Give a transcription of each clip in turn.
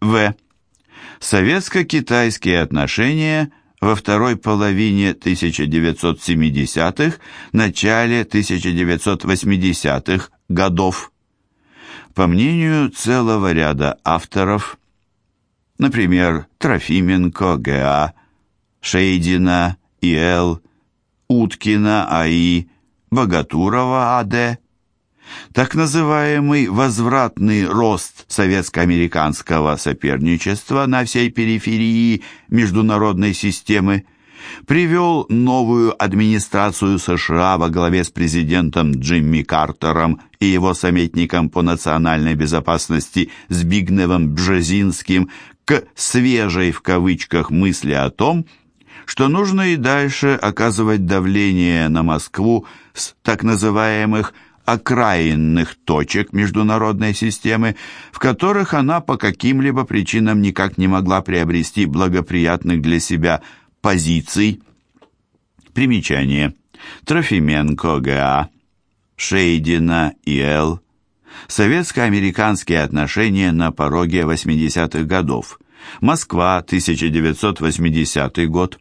В. Советско-китайские отношения во второй половине 1970-х, начале 1980-х годов. По мнению целого ряда авторов, например, Трофименко, Г.А., Шейдина, И.Л., Уткина, А.И., Богатурова, А.Д., так называемый возвратный рост советско-американского соперничества на всей периферии международной системы привел новую администрацию США во главе с президентом Джимми Картером и его советником по национальной безопасности Збигневым Бжезинским к «свежей» в кавычках мысли о том, что нужно и дальше оказывать давление на Москву с так называемых окраинных точек международной системы, в которых она по каким-либо причинам никак не могла приобрести благоприятных для себя позиций. Примечание. Трофименко Г.А. Шейдина И.Л. Советско-американские отношения на пороге 80-х годов. Москва, 1980 год.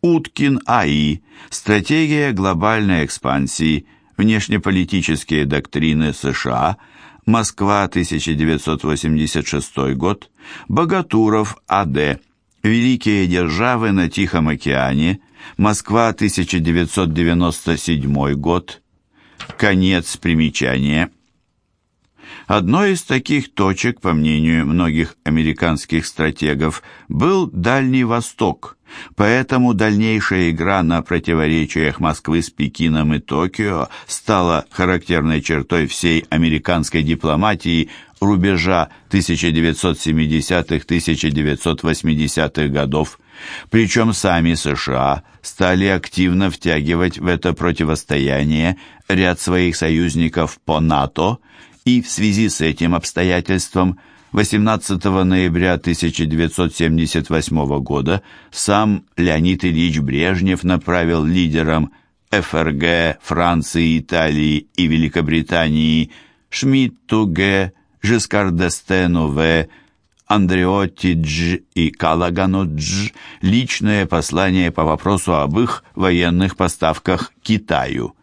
Уткин А.И. Стратегия глобальной экспансии – Внешнеполитические доктрины США. Москва, 1986 год. Богатуров, А.Д. Великие державы на Тихом океане. Москва, 1997 год. Конец примечания. Одной из таких точек, по мнению многих американских стратегов, был Дальний Восток, поэтому дальнейшая игра на противоречиях Москвы с Пекином и Токио стала характерной чертой всей американской дипломатии рубежа 1970-1980-х годов. Причем сами США стали активно втягивать в это противостояние ряд своих союзников по НАТО и в связи с этим обстоятельством 18 ноября 1978 года сам Леонид Ильич Брежнев направил лидерам ФРГ, Франции, Италии и Великобритании Шмидту Г., Жискар д'Естену В., Андреотти Дж и Калагану Дж личное послание по вопросу об их военных поставках Китаю.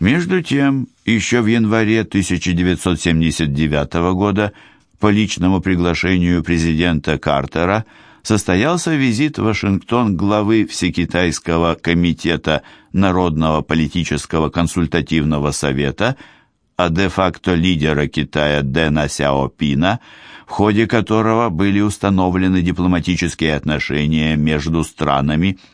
Между тем, еще в январе 1979 года по личному приглашению президента Картера состоялся визит в Вашингтон главы Всекитайского комитета Народного политического консультативного совета, а де-факто лидера Китая Дэна Сяопина, в ходе которого были установлены дипломатические отношения между странами –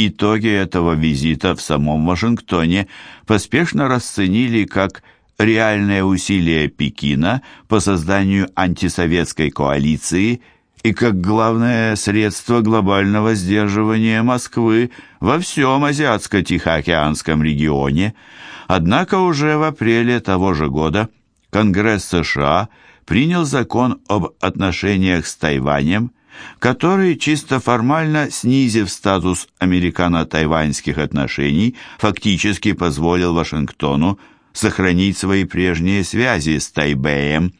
Итоги этого визита в самом Вашингтоне поспешно расценили как реальное усилие Пекина по созданию антисоветской коалиции и как главное средство глобального сдерживания Москвы во всем Азиатско-Тихоокеанском регионе. Однако уже в апреле того же года Конгресс США принял закон об отношениях с Тайванем, который, чисто формально снизив статус американо-тайваньских отношений, фактически позволил Вашингтону сохранить свои прежние связи с Тайбэем.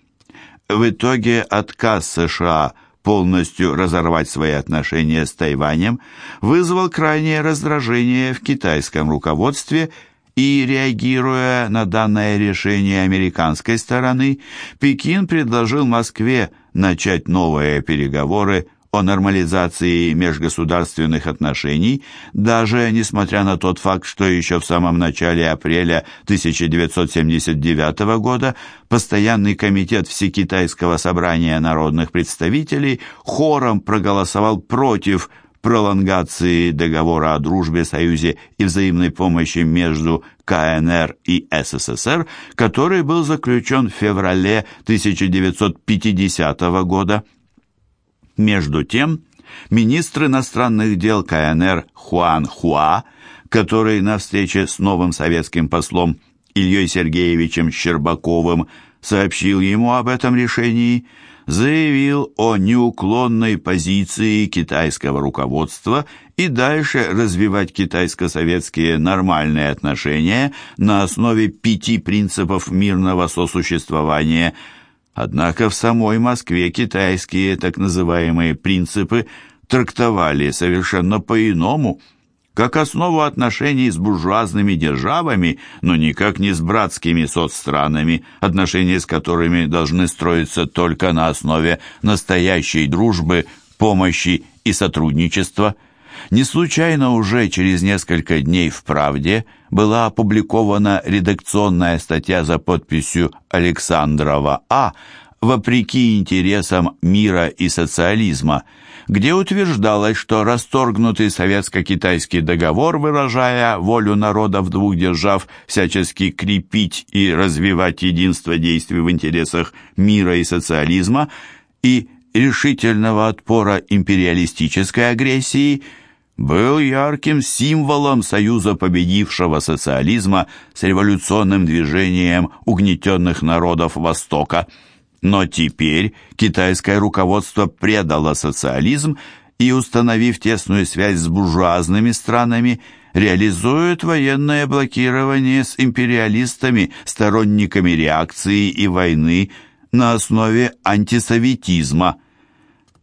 В итоге отказ США полностью разорвать свои отношения с Тайванем вызвал крайнее раздражение в китайском руководстве и, реагируя на данное решение американской стороны, Пекин предложил Москве начать новые переговоры о нормализации межгосударственных отношений, даже несмотря на тот факт, что еще в самом начале апреля 1979 года Постоянный комитет Всекитайского собрания народных представителей хором проголосовал против пролонгации договора о дружбе, союзе и взаимной помощи между КНР и СССР, который был заключен в феврале 1950 года. Между тем, министр иностранных дел КНР Хуан Хуа, который на встрече с новым советским послом Ильей Сергеевичем Щербаковым сообщил ему об этом решении, заявил о неуклонной позиции китайского руководства и дальше развивать китайско-советские нормальные отношения на основе пяти принципов мирного сосуществования, Однако в самой Москве китайские так называемые принципы трактовали совершенно по-иному, как основу отношений с буржуазными державами, но никак не с братскими соцстранами, отношения с которыми должны строиться только на основе настоящей дружбы, помощи и сотрудничества – не случайно уже через несколько дней в «Правде» была опубликована редакционная статья за подписью Александрова А. «Вопреки интересам мира и социализма», где утверждалось, что расторгнутый советско-китайский договор, выражая волю народов двух держав всячески крепить и развивать единство действий в интересах мира и социализма и решительного отпора империалистической агрессии – был ярким символом союза победившего социализма с революционным движением угнетенных народов Востока. Но теперь китайское руководство предало социализм и, установив тесную связь с буржуазными странами, реализует военное блокирование с империалистами, сторонниками реакции и войны на основе антисоветизма.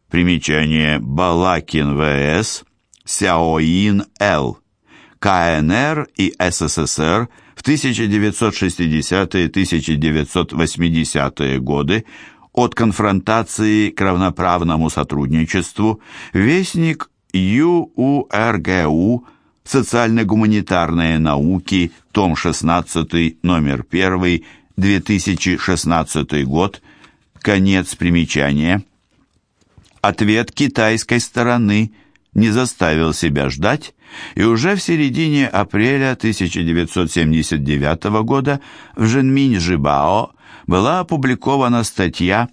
Примечание Балакин ВС – Сяоин-Л, КНР и СССР в 1960-1980-е годы от конфронтации к равноправному сотрудничеству, вестник ЮУРГУ «Социально-гуманитарные науки», том 16, номер 1, 2016 год, конец примечания. Ответ китайской стороны – не заставил себя ждать, и уже в середине апреля 1979 года в Женминь-Жибао была опубликована статья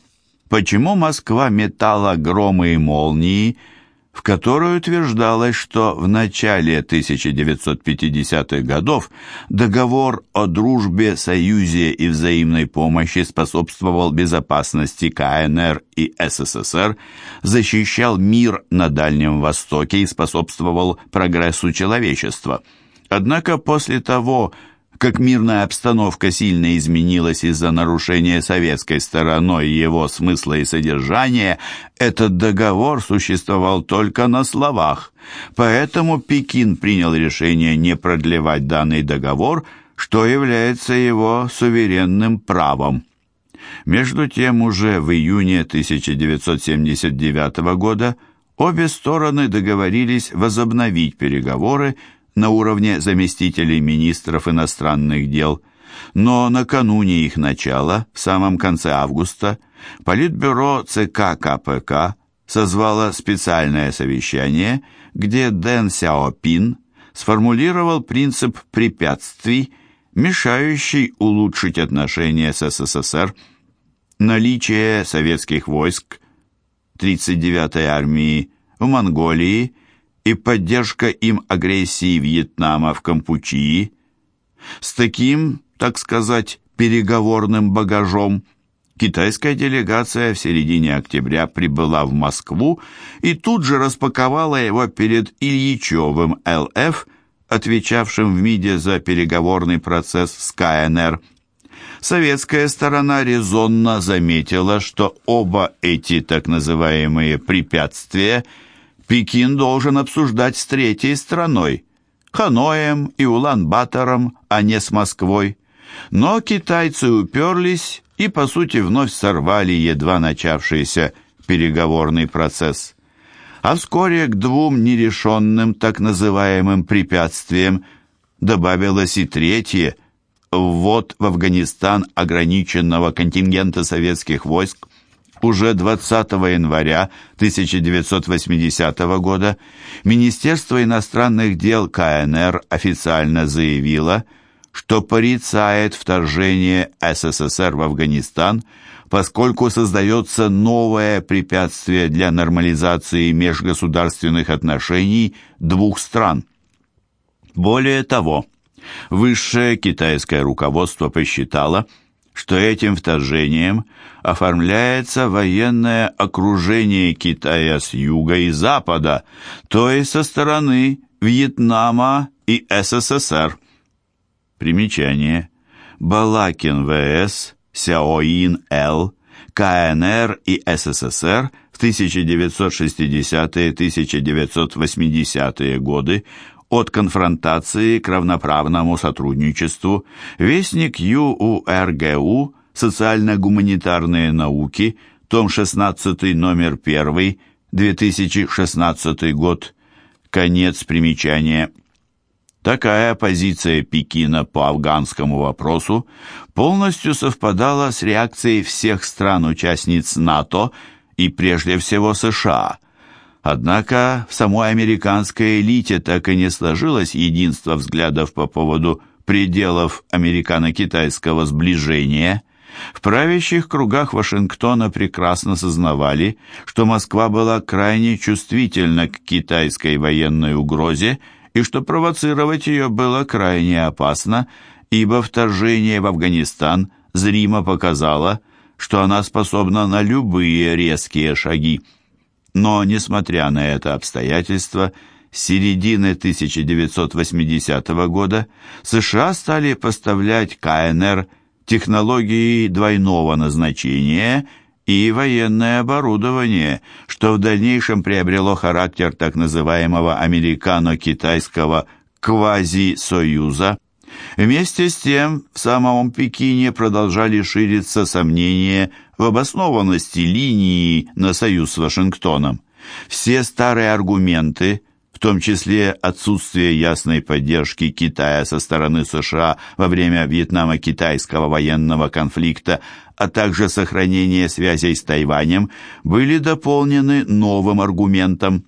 «Почему Москва метала громы и молнии», в которой утверждалось, что в начале 1950-х годов договор о дружбе, союзе и взаимной помощи способствовал безопасности КНР и СССР, защищал мир на Дальнем Востоке и способствовал прогрессу человечества. Однако после того, как мирная обстановка сильно изменилась из-за нарушения советской стороной его смысла и содержания, этот договор существовал только на словах. Поэтому Пекин принял решение не продлевать данный договор, что является его суверенным правом. Между тем, уже в июне 1979 года обе стороны договорились возобновить переговоры, на уровне заместителей министров иностранных дел, но накануне их начала, в самом конце августа, Политбюро ЦК КПК созвало специальное совещание, где Дэн Сяопин сформулировал принцип препятствий, мешающий улучшить отношения с СССР, наличие советских войск 39-й армии в Монголии и поддержка им агрессии Вьетнама в Кампучии. С таким, так сказать, переговорным багажом китайская делегация в середине октября прибыла в Москву и тут же распаковала его перед Ильичевым ЛФ, отвечавшим в МИДе за переговорный процесс с КНР. Советская сторона резонно заметила, что оба эти так называемые «препятствия» Пекин должен обсуждать с третьей страной, Ханоем и Улан-Батором, а не с Москвой. Но китайцы уперлись и, по сути, вновь сорвали едва начавшийся переговорный процесс. А вскоре к двум нерешенным так называемым препятствиям добавилось и третье – ввод в Афганистан ограниченного контингента советских войск уже 20 января 1980 года Министерство иностранных дел КНР официально заявило, что порицает вторжение СССР в Афганистан, поскольку создается новое препятствие для нормализации межгосударственных отношений двух стран. Более того, высшее китайское руководство посчитало, что этим вторжением оформляется военное окружение Китая с юга и запада, то есть со стороны Вьетнама и СССР. Примечание. Балакин ВС, Сяоин Л, КНР и СССР в 1960-1980-е годы от конфронтации к равноправному сотрудничеству, Вестник ЮУРГУ «Социально-гуманитарные науки», том 16, номер 1, 2016 год, конец примечания. Такая позиция Пекина по афганскому вопросу полностью совпадала с реакцией всех стран-участниц НАТО и прежде всего США. Однако в самой американской элите так и не сложилось единство взглядов по поводу пределов американо-китайского сближения. В правящих кругах Вашингтона прекрасно сознавали, что Москва была крайне чувствительна к китайской военной угрозе и что провоцировать ее было крайне опасно, ибо вторжение в Афганистан зримо показало, что она способна на любые резкие шаги. Но, несмотря на это обстоятельство, с середины 1980 года США стали поставлять КНР технологии двойного назначения – и военное оборудование, что в дальнейшем приобрело характер так называемого американо-китайского квази-союза. Вместе с тем в самом Пекине продолжали шириться сомнения в обоснованности линии на союз с Вашингтоном. Все старые аргументы – том числе отсутствие ясной поддержки Китая со стороны США во время Вьетнамо-китайского военного конфликта, а также сохранение связей с Тайванем, были дополнены новым аргументом.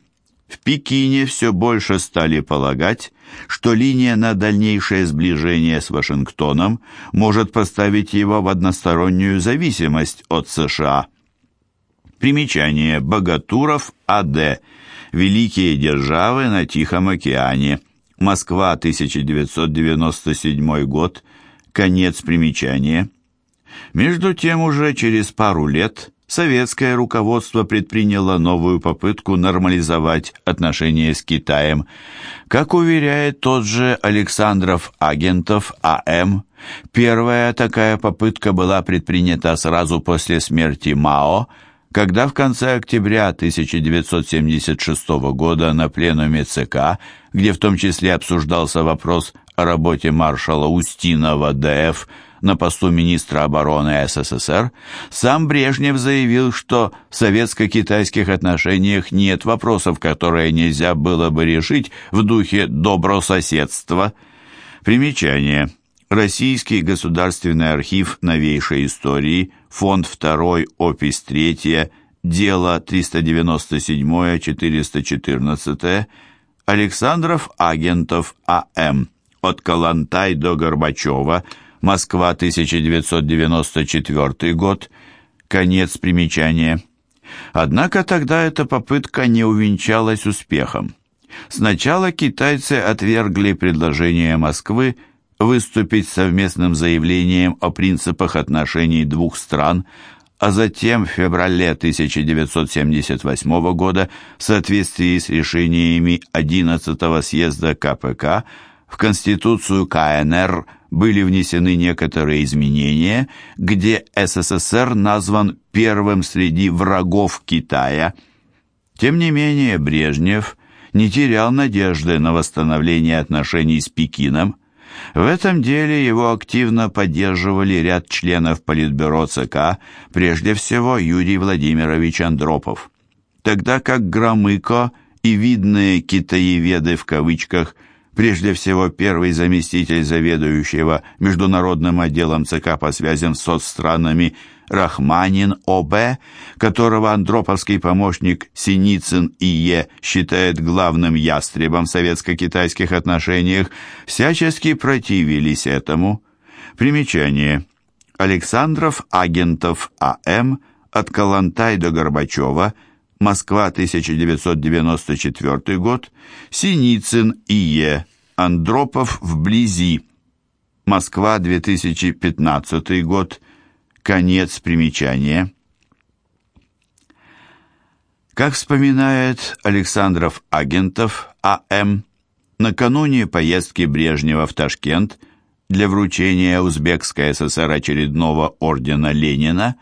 В Пекине все больше стали полагать, что линия на дальнейшее сближение с Вашингтоном может поставить его в одностороннюю зависимость от США. Примечание. Богатуров А.Д. Великие державы на Тихом океане. Москва, 1997 год. Конец примечания. Между тем, уже через пару лет советское руководство предприняло новую попытку нормализовать отношения с Китаем. Как уверяет тот же Александров Агентов А.М., первая такая попытка была предпринята сразу после смерти Мао – когда в конце октября 1976 года на пленуме ЦК, где в том числе обсуждался вопрос о работе маршала Устинова ДФ на посту министра обороны СССР, сам Брежнев заявил, что в советско-китайских отношениях нет вопросов, которые нельзя было бы решить в духе добрососедства. Примечание. Российский государственный архив новейшей истории, фонд 2, опись 3, дело 397-414, Александров Агентов А.М. От Калантай до Горбачева, Москва, 1994 год, конец примечания. Однако тогда эта попытка не увенчалась успехом. Сначала китайцы отвергли предложение Москвы выступить совместным заявлением о принципах отношений двух стран, а затем в феврале 1978 года в соответствии с решениями 11-го съезда КПК в Конституцию КНР были внесены некоторые изменения, где СССР назван первым среди врагов Китая. Тем не менее Брежнев не терял надежды на восстановление отношений с Пекином, в этом деле его активно поддерживали ряд членов Политбюро ЦК, прежде всего Юрий Владимирович Андропов. Тогда как Громыко и видные «китаеведы» в кавычках, прежде всего первый заместитель заведующего международным отделом ЦК по связям с соцстранами Рахманин О.Б., которого андроповский помощник Синицын И.Е. считает главным ястребом в советско-китайских отношениях, всячески противились этому. Примечание. Александров Агентов А.М. От Калантай до Горбачева. Москва, 1994 год. Синицын И.Е. Андропов вблизи. Москва, 2015 год. Конец примечания. Как вспоминает Александров Агентов А.М., накануне поездки Брежнева в Ташкент для вручения Узбекской ССР очередного ордена Ленина,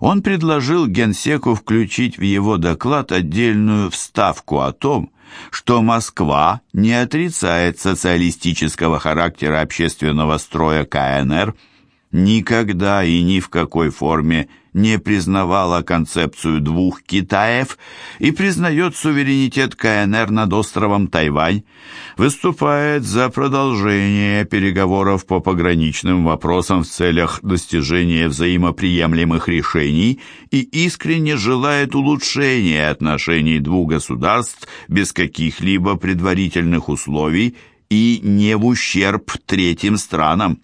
он предложил генсеку включить в его доклад отдельную вставку о том, что Москва не отрицает социалистического характера общественного строя КНР, никогда и ни в какой форме не признавала концепцию двух Китаев и признает суверенитет КНР над островом Тайвань, выступает за продолжение переговоров по пограничным вопросам в целях достижения взаимоприемлемых решений и искренне желает улучшения отношений двух государств без каких-либо предварительных условий и не в ущерб третьим странам.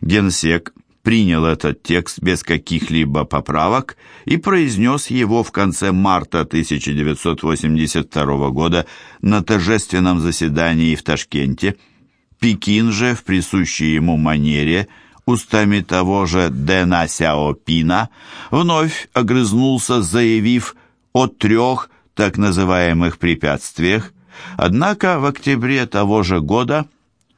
Генсек принял этот текст без каких-либо поправок и произнес его в конце марта 1982 года на торжественном заседании в Ташкенте. Пекин же в присущей ему манере устами того же Дэна Сяопина вновь огрызнулся, заявив о трех так называемых препятствиях, однако в октябре того же года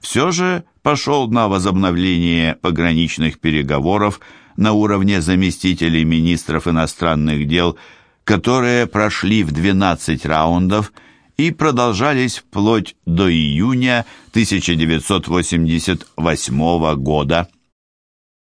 все же пошел на возобновление пограничных переговоров на уровне заместителей министров иностранных дел, которые прошли в 12 раундов и продолжались вплоть до июня 1988 года.